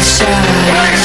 Say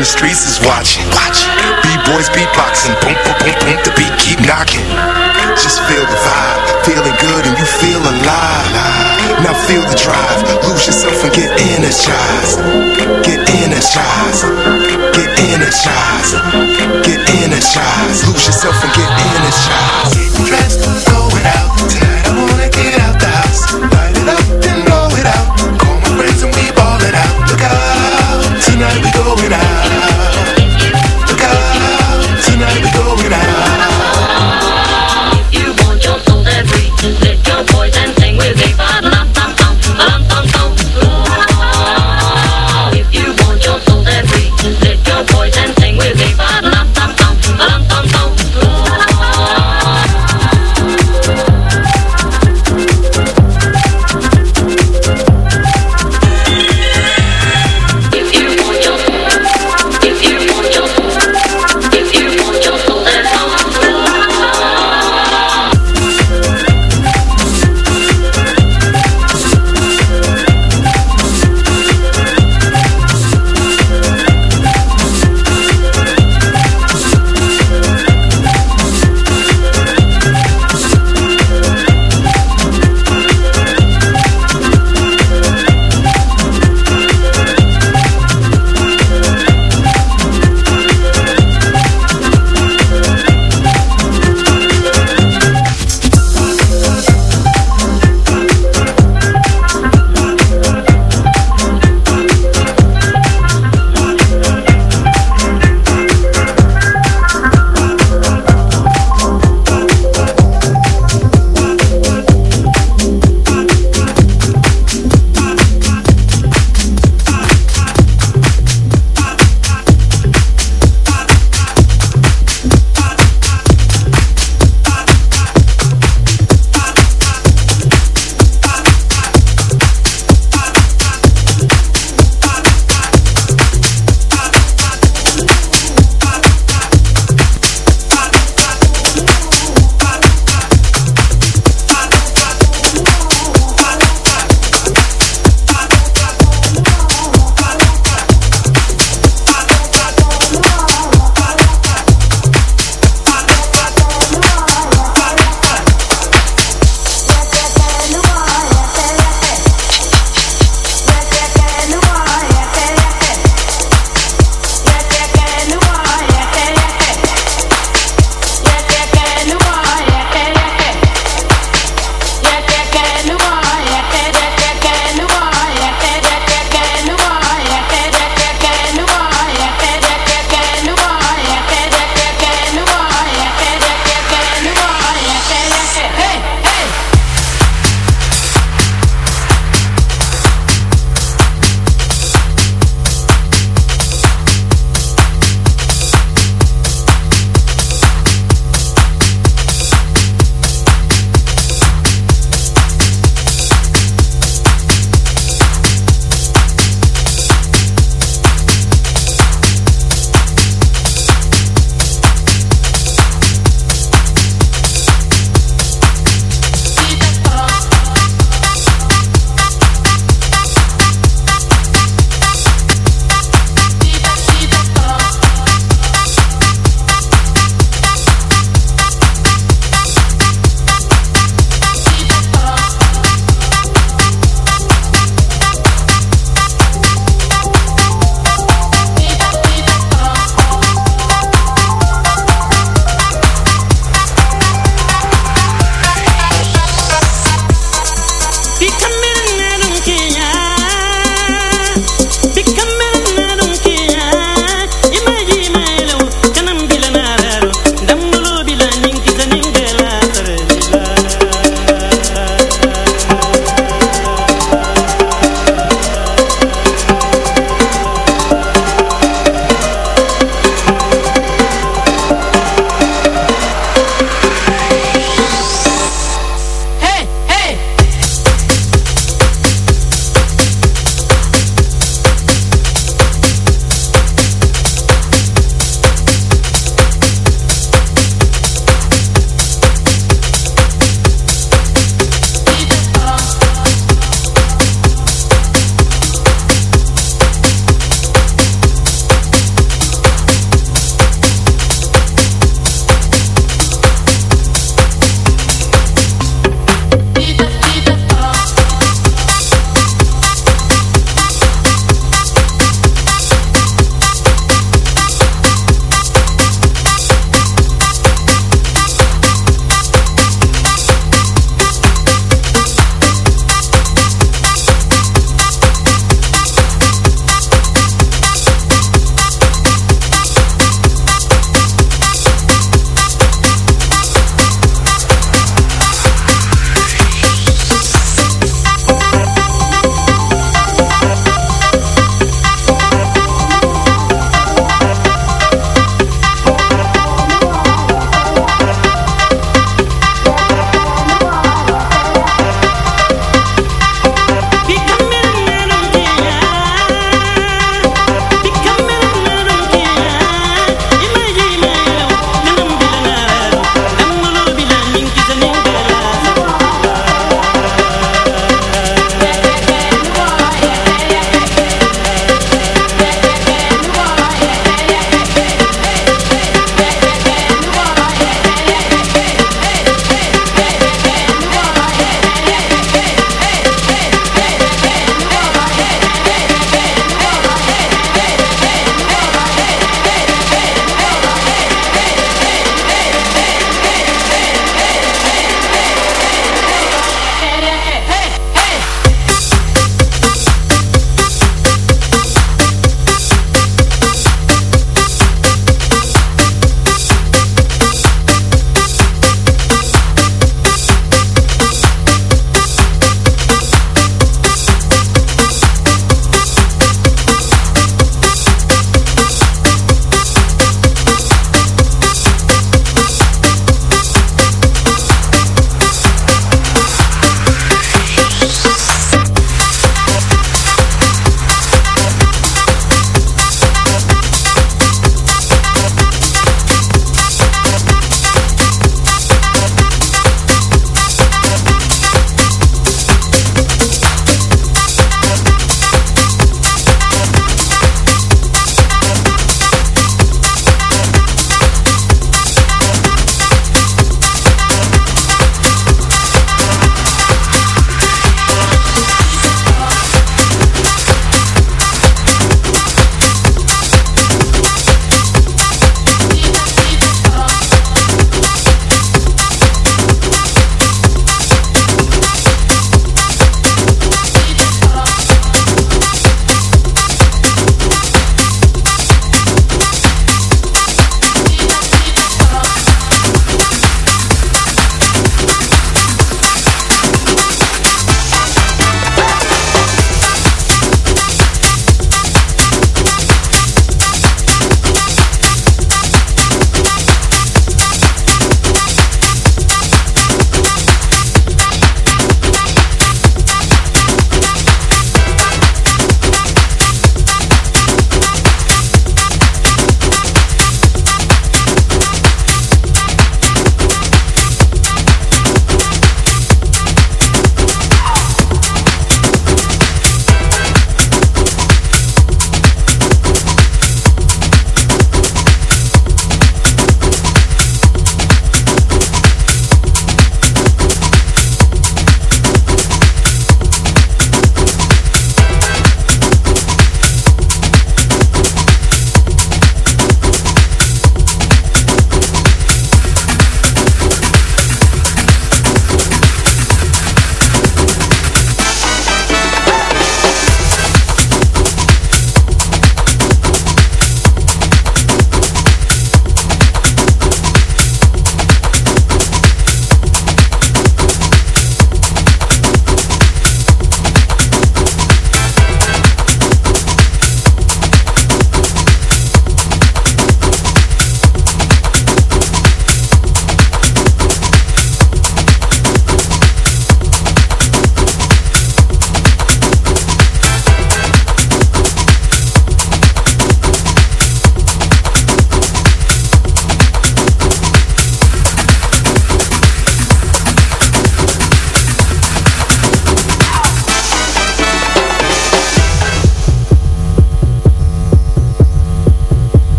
the streets is watching. Watching. B-boys beatboxing, boom, boom, boom, boom, the beat keep knocking. Just feel the vibe, feeling good and you feel alive. Now feel the drive, lose yourself and get energized. Get energized, get energized, get energized. Lose yourself and get energized. Out tonight. I wanna get out the house, light it up blow it out. Call my friends and we ball it out. Look out, tonight we going out.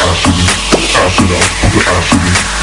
ass with the.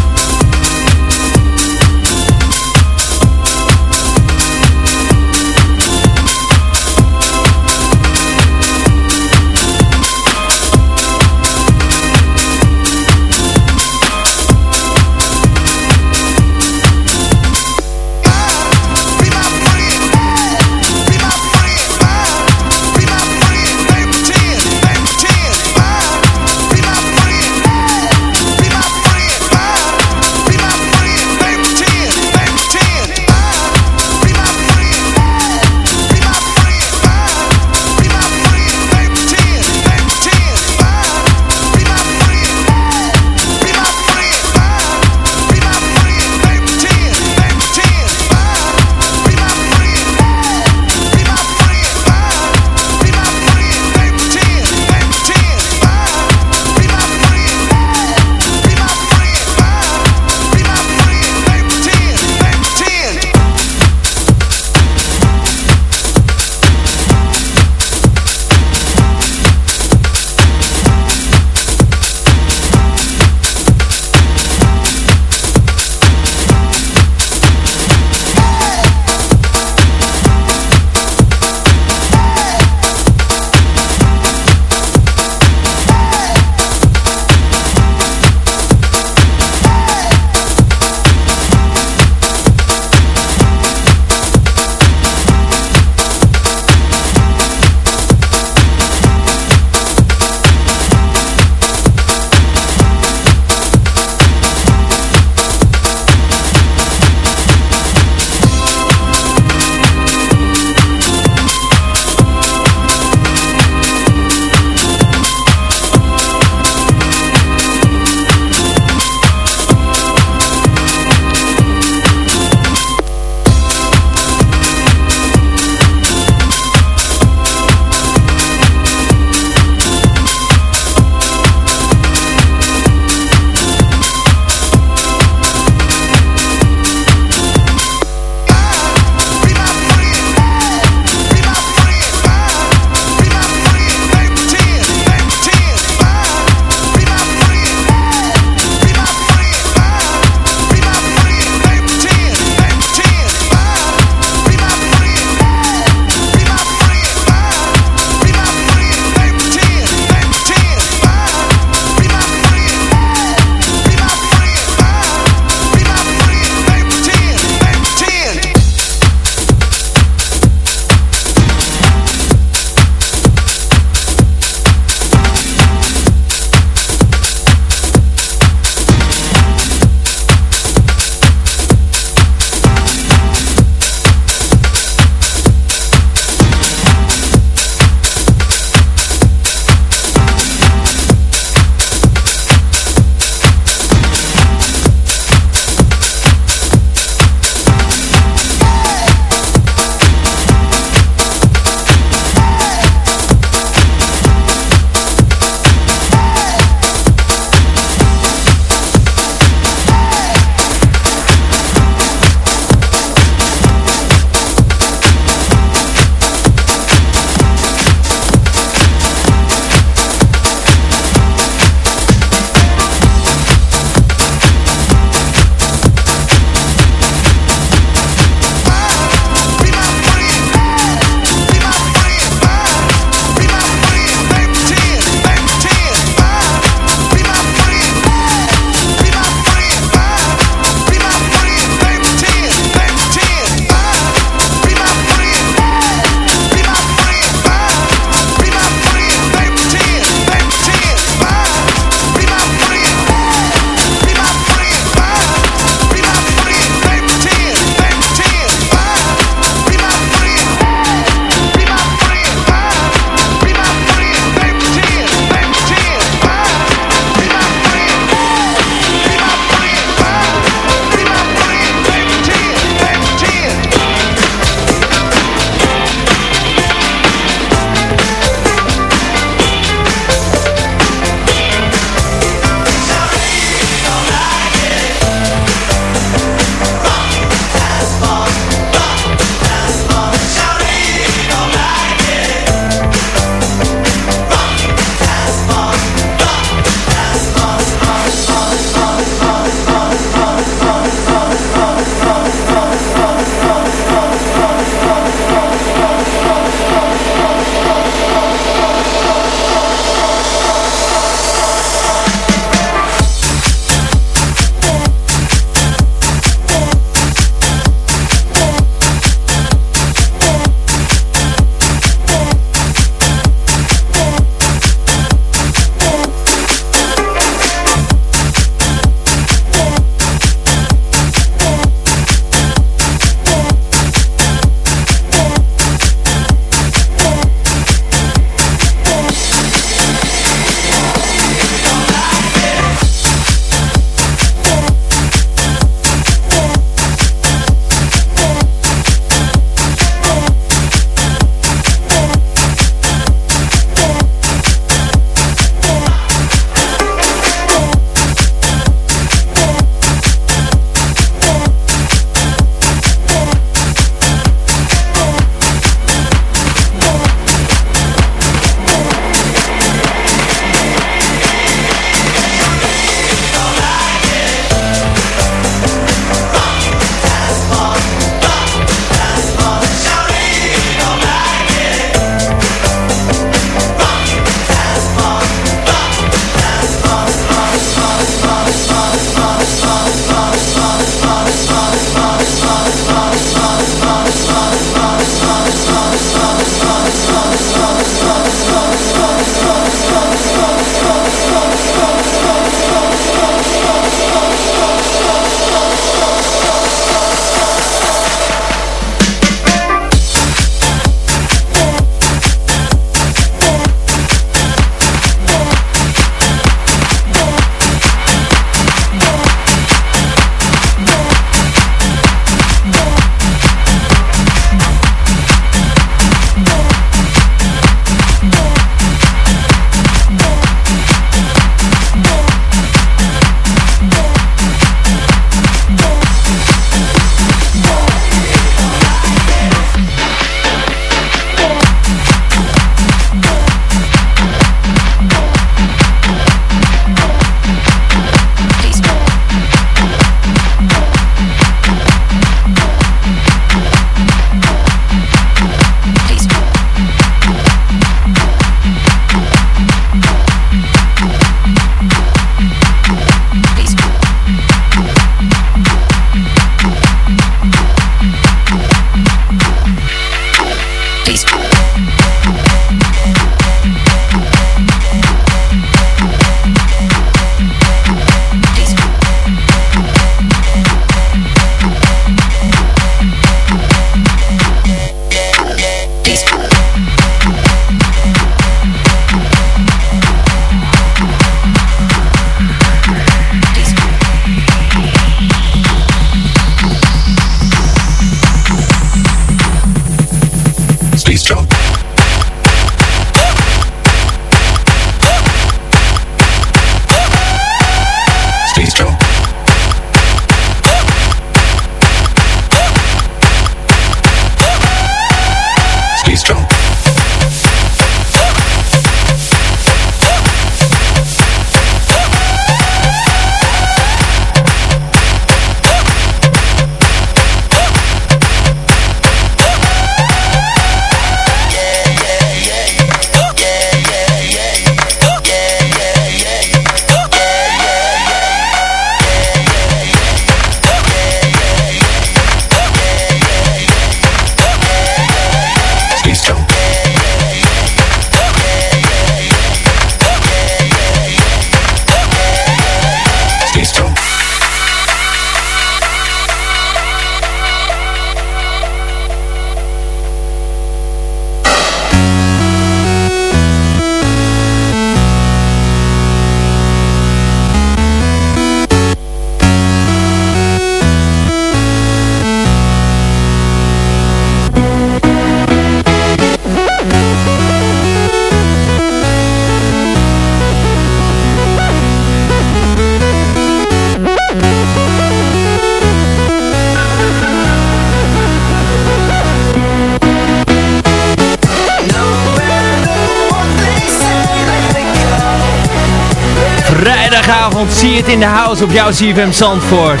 Zie het in de house op jouw CFM Zandvoort.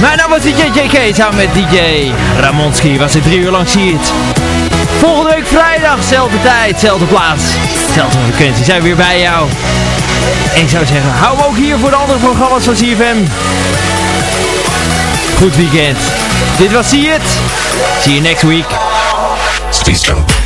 Mijn naam was DJ JK samen met DJ Ramonski. Was het drie uur lang Zie het. Volgende week vrijdag, zelfde tijd, zelfde plaats, zelfde frequentie. Zijn we weer bij jou. En ik zou zeggen, hou ook hier voor de andere programma's van CFM. Goed weekend. Dit was See It. See you next week. Out.